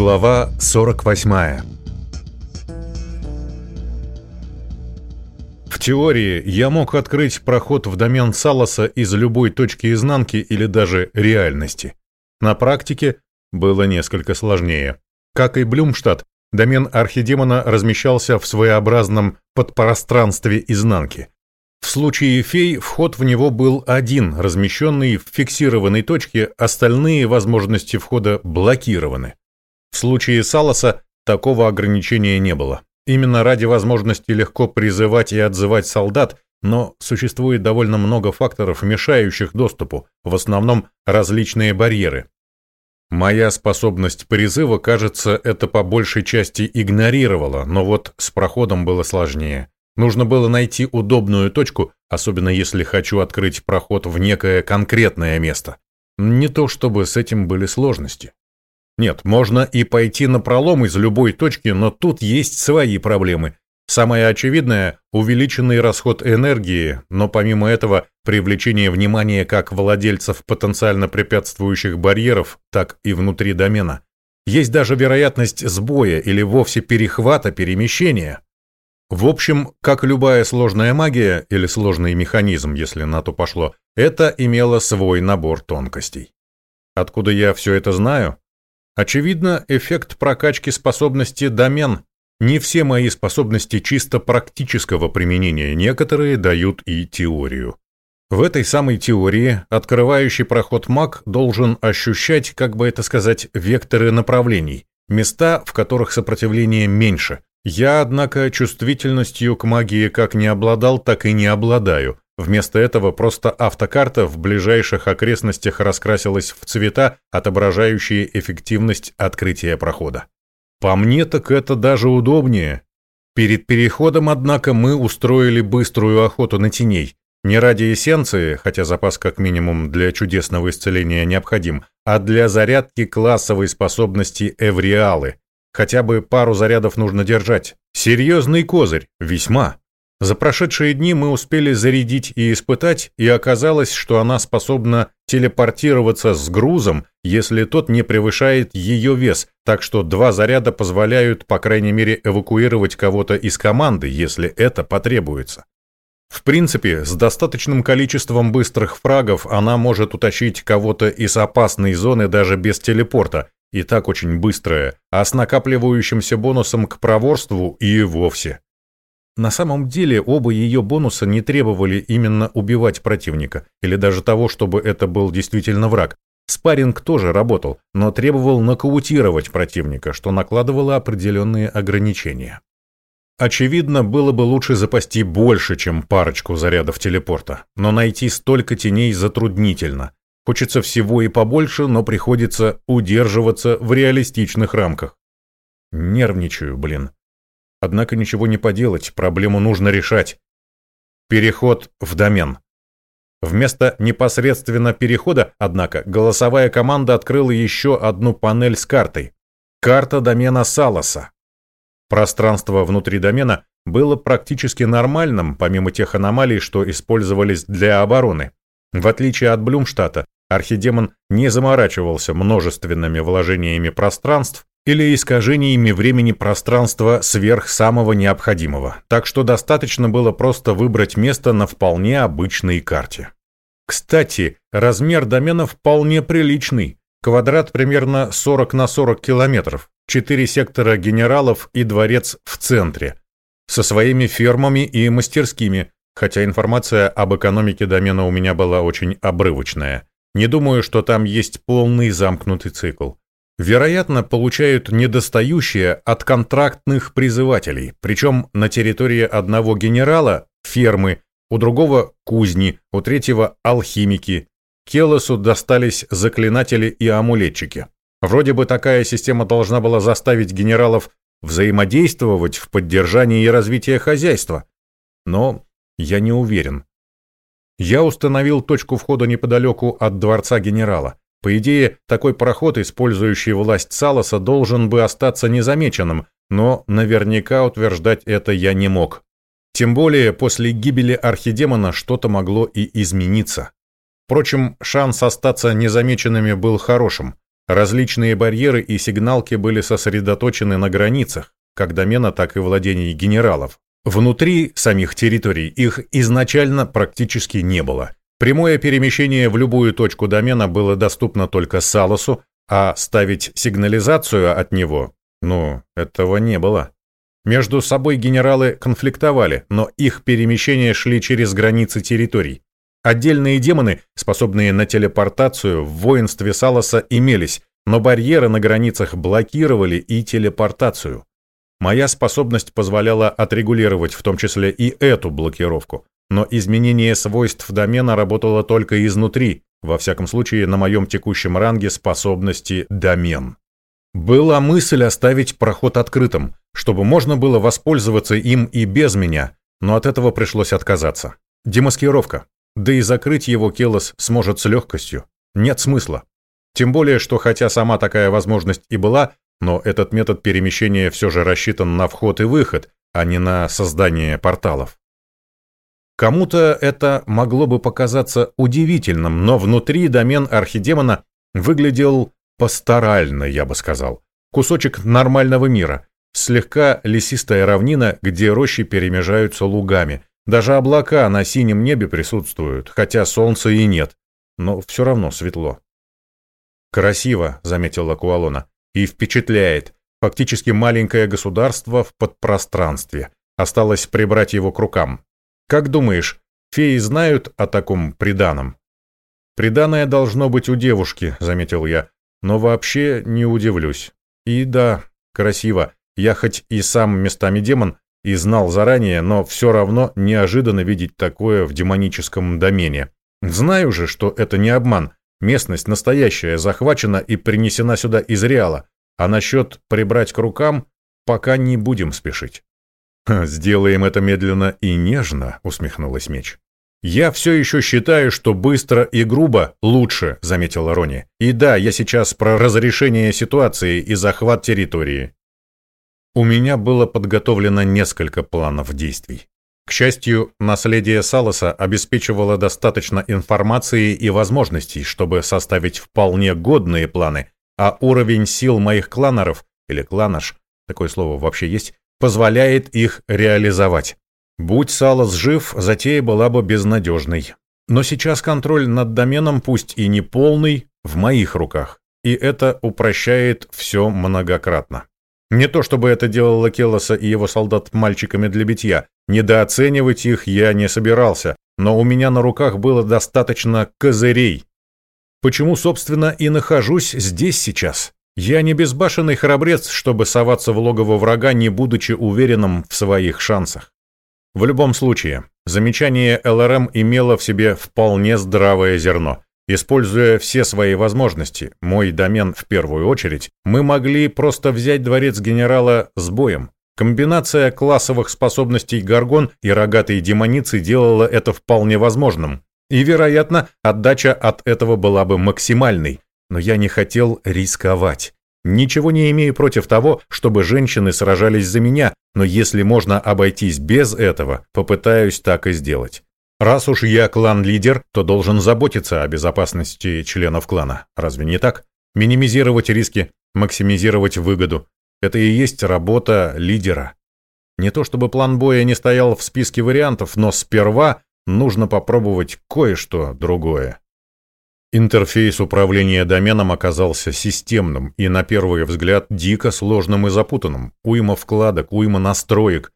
Глава 48 В теории я мог открыть проход в домен Салоса из любой точки изнанки или даже реальности. На практике было несколько сложнее. Как и Блюмштадт, домен архидемона размещался в своеобразном подпространстве изнанки. В случае фей вход в него был один, размещенный в фиксированной точке, остальные возможности входа блокированы. В случае Салоса такого ограничения не было. Именно ради возможности легко призывать и отзывать солдат, но существует довольно много факторов, мешающих доступу, в основном различные барьеры. Моя способность призыва, кажется, это по большей части игнорировала, но вот с проходом было сложнее. Нужно было найти удобную точку, особенно если хочу открыть проход в некое конкретное место. Не то чтобы с этим были сложности. Нет, можно и пойти на пролом из любой точки, но тут есть свои проблемы. Самое очевидное – увеличенный расход энергии, но помимо этого привлечение внимания как владельцев потенциально препятствующих барьеров, так и внутри домена. Есть даже вероятность сбоя или вовсе перехвата перемещения. В общем, как любая сложная магия или сложный механизм, если на то пошло, это имело свой набор тонкостей. Откуда я все это знаю? Очевидно, эффект прокачки способности домен. Не все мои способности чисто практического применения, некоторые дают и теорию. В этой самой теории открывающий проход маг должен ощущать, как бы это сказать, векторы направлений, места, в которых сопротивление меньше. Я, однако, чувствительностью к магии как не обладал, так и не обладаю, Вместо этого просто автокарта в ближайших окрестностях раскрасилась в цвета, отображающие эффективность открытия прохода. По мне так это даже удобнее. Перед переходом, однако, мы устроили быструю охоту на теней. Не ради эссенции, хотя запас как минимум для чудесного исцеления необходим, а для зарядки классовой способности эвриалы. Хотя бы пару зарядов нужно держать. Серьезный козырь, весьма. За прошедшие дни мы успели зарядить и испытать, и оказалось, что она способна телепортироваться с грузом, если тот не превышает ее вес, так что два заряда позволяют, по крайней мере, эвакуировать кого-то из команды, если это потребуется. В принципе, с достаточным количеством быстрых фрагов она может утащить кого-то из опасной зоны даже без телепорта, и так очень быстрая, а с накапливающимся бонусом к проворству и вовсе. На самом деле оба ее бонуса не требовали именно убивать противника, или даже того, чтобы это был действительно враг. Спарринг тоже работал, но требовал нокаутировать противника, что накладывало определенные ограничения. Очевидно, было бы лучше запасти больше, чем парочку зарядов телепорта, но найти столько теней затруднительно. Хочется всего и побольше, но приходится удерживаться в реалистичных рамках. Нервничаю, блин. Однако ничего не поделать, проблему нужно решать. Переход в домен. Вместо непосредственно перехода, однако, голосовая команда открыла еще одну панель с картой. Карта домена Салоса. Пространство внутри домена было практически нормальным, помимо тех аномалий, что использовались для обороны. В отличие от Блюмштата, архидемон не заморачивался множественными вложениями пространств или искажениями времени-пространства сверх самого необходимого, так что достаточно было просто выбрать место на вполне обычной карте. Кстати, размер домена вполне приличный. Квадрат примерно 40 на 40 километров, четыре сектора генералов и дворец в центре, со своими фермами и мастерскими, хотя информация об экономике домена у меня была очень обрывочная. Не думаю, что там есть полный замкнутый цикл вероятно, получают недостающие от контрактных призывателей, причем на территории одного генерала – фермы, у другого – кузни, у третьего – алхимики. Келосу достались заклинатели и амулетчики. Вроде бы такая система должна была заставить генералов взаимодействовать в поддержании и развитии хозяйства. Но я не уверен. Я установил точку входа неподалеку от дворца генерала. По идее, такой проход, использующий власть Салоса, должен бы остаться незамеченным, но наверняка утверждать это я не мог. Тем более после гибели архидемона что-то могло и измениться. Впрочем, шанс остаться незамеченными был хорошим. Различные барьеры и сигналки были сосредоточены на границах, как домена, так и владений генералов. Внутри самих территорий их изначально практически не было. Прямое перемещение в любую точку домена было доступно только Салосу, а ставить сигнализацию от него, ну, этого не было. Между собой генералы конфликтовали, но их перемещения шли через границы территорий. Отдельные демоны, способные на телепортацию, в воинстве Салоса имелись, но барьеры на границах блокировали и телепортацию. Моя способность позволяла отрегулировать в том числе и эту блокировку, но изменение свойств домена работало только изнутри, во всяком случае на моем текущем ранге способности домен. Была мысль оставить проход открытым, чтобы можно было воспользоваться им и без меня, но от этого пришлось отказаться. Демаскировка. Да и закрыть его Келос сможет с легкостью. Нет смысла. Тем более, что хотя сама такая возможность и была, но этот метод перемещения все же рассчитан на вход и выход, а не на создание порталов. Кому-то это могло бы показаться удивительным, но внутри домен архидемона выглядел пасторально, я бы сказал. Кусочек нормального мира. Слегка лесистая равнина, где рощи перемежаются лугами. Даже облака на синем небе присутствуют, хотя солнца и нет. Но все равно светло. «Красиво», — заметила Куалона, — «и впечатляет. Фактически маленькое государство в подпространстве. Осталось прибрать его к рукам. Как думаешь, феи знают о таком приданом?» «Приданное должно быть у девушки», — заметил я. «Но вообще не удивлюсь. И да, красиво. Я хоть и сам местами демон, и знал заранее, но все равно неожиданно видеть такое в демоническом домене. Знаю же, что это не обман. Местность настоящая, захвачена и принесена сюда из Реала. А насчет прибрать к рукам пока не будем спешить. «Сделаем это медленно и нежно», — усмехнулась меч. «Я все еще считаю, что быстро и грубо лучше», — заметила Рони. «И да, я сейчас про разрешение ситуации и захват территории». У меня было подготовлено несколько планов действий. К счастью, наследие Салоса обеспечивало достаточно информации и возможностей, чтобы составить вполне годные планы, а уровень сил моих кланеров, или кланаш, такое слово вообще есть, позволяет их реализовать. Будь Салос жив, затея была бы безнадежной. Но сейчас контроль над доменом, пусть и не полный, в моих руках, и это упрощает все многократно. Не то чтобы это делало Келоса и его солдат мальчиками для битья, недооценивать их я не собирался, но у меня на руках было достаточно козырей. Почему, собственно, и нахожусь здесь сейчас? Я не безбашенный храбрец, чтобы соваться в логово врага, не будучи уверенным в своих шансах. В любом случае, замечание ЛРМ имело в себе вполне здравое зерно. Используя все свои возможности, мой домен в первую очередь, мы могли просто взять дворец генерала с боем. Комбинация классовых способностей Гаргон и рогатой демоницы делала это вполне возможным. И, вероятно, отдача от этого была бы максимальной. Но я не хотел рисковать. Ничего не имею против того, чтобы женщины сражались за меня, но если можно обойтись без этого, попытаюсь так и сделать. Раз уж я клан-лидер, то должен заботиться о безопасности членов клана. Разве не так? Минимизировать риски, максимизировать выгоду. Это и есть работа лидера. Не то чтобы план боя не стоял в списке вариантов, но сперва нужно попробовать кое-что другое. Интерфейс управления доменом оказался системным и, на первый взгляд, дико сложным и запутанным. Уйма вкладок, уйма настроек.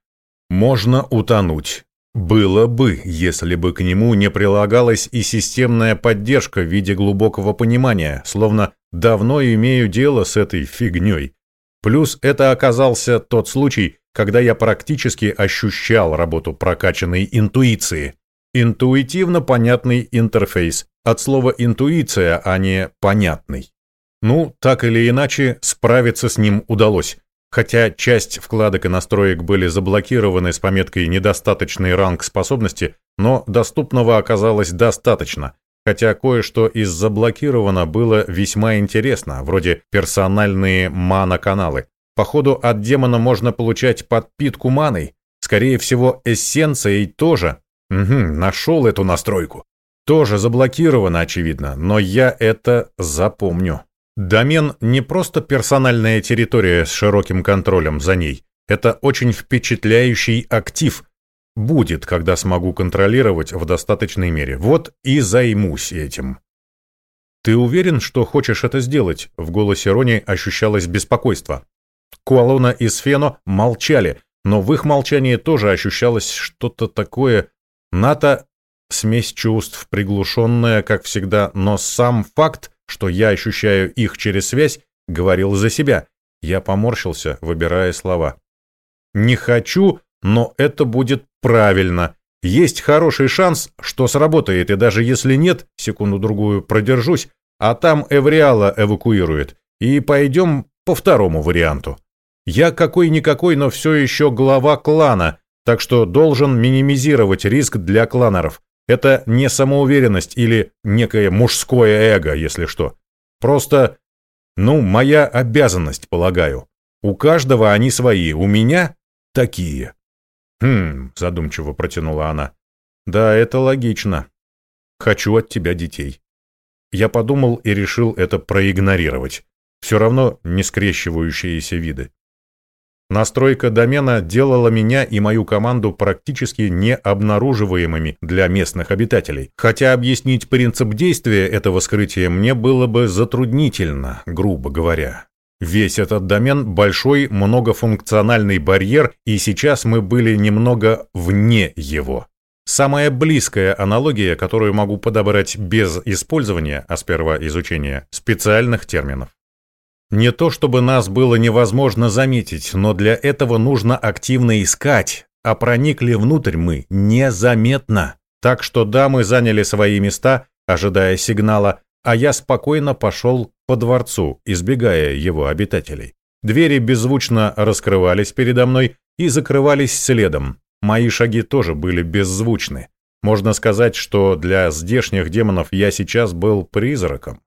Можно утонуть. Было бы, если бы к нему не прилагалась и системная поддержка в виде глубокого понимания, словно давно имею дело с этой фигней. Плюс это оказался тот случай, когда я практически ощущал работу прокачанной интуиции. Интуитивно понятный интерфейс. От слова «интуиция», а не «понятный». Ну, так или иначе, справиться с ним удалось. Хотя часть вкладок и настроек были заблокированы с пометкой «недостаточный ранг способности», но доступного оказалось достаточно. Хотя кое-что из заблокировано было весьма интересно, вроде персональные мана-каналы. Походу, от демона можно получать подпитку маной. Скорее всего, эссенцией тоже, Угу, нашел эту настройку. Тоже заблокировано, очевидно, но я это запомню. Домен не просто персональная территория с широким контролем за ней. Это очень впечатляющий актив. Будет, когда смогу контролировать в достаточной мере. Вот и займусь этим. «Ты уверен, что хочешь это сделать?» В голосе Рони ощущалось беспокойство. Куалона и Сфено молчали, но в их молчании тоже ощущалось что-то такое. Ната — смесь чувств, приглушенная, как всегда, но сам факт, что я ощущаю их через связь, говорил за себя. Я поморщился, выбирая слова. «Не хочу, но это будет правильно. Есть хороший шанс, что сработает, и даже если нет, секунду-другую продержусь, а там Эвриала эвакуирует, и пойдем по второму варианту. Я какой-никакой, но все еще глава клана, так что должен минимизировать риск для кланеров. Это не самоуверенность или некое мужское эго, если что. Просто, ну, моя обязанность, полагаю. У каждого они свои, у меня такие. Хм, задумчиво протянула она. Да, это логично. Хочу от тебя детей. Я подумал и решил это проигнорировать. Все равно не скрещивающиеся виды. Настройка домена делала меня и мою команду практически необнаруживаемыми для местных обитателей. Хотя объяснить принцип действия этого скрытия мне было бы затруднительно, грубо говоря. Весь этот домен – большой многофункциональный барьер, и сейчас мы были немного вне его. Самая близкая аналогия, которую могу подобрать без использования, а сперва изучения, специальных терминов. Не то чтобы нас было невозможно заметить, но для этого нужно активно искать, а проникли внутрь мы незаметно. Так что дамы заняли свои места, ожидая сигнала, а я спокойно пошел по дворцу, избегая его обитателей. Двери беззвучно раскрывались передо мной и закрывались следом. Мои шаги тоже были беззвучны. Можно сказать, что для здешних демонов я сейчас был призраком.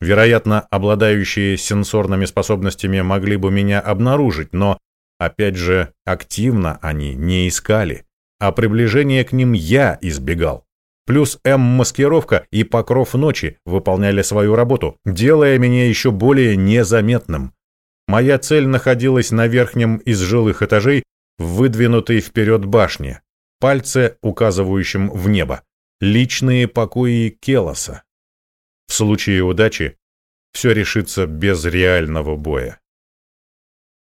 Вероятно, обладающие сенсорными способностями могли бы меня обнаружить, но, опять же, активно они не искали, а приближение к ним я избегал. Плюс М-маскировка и покров ночи выполняли свою работу, делая меня еще более незаметным. Моя цель находилась на верхнем из жилых этажей, выдвинутой вперед башне, пальцы, указывающим в небо, личные покои Келоса. В случае удачи все решится без реального боя.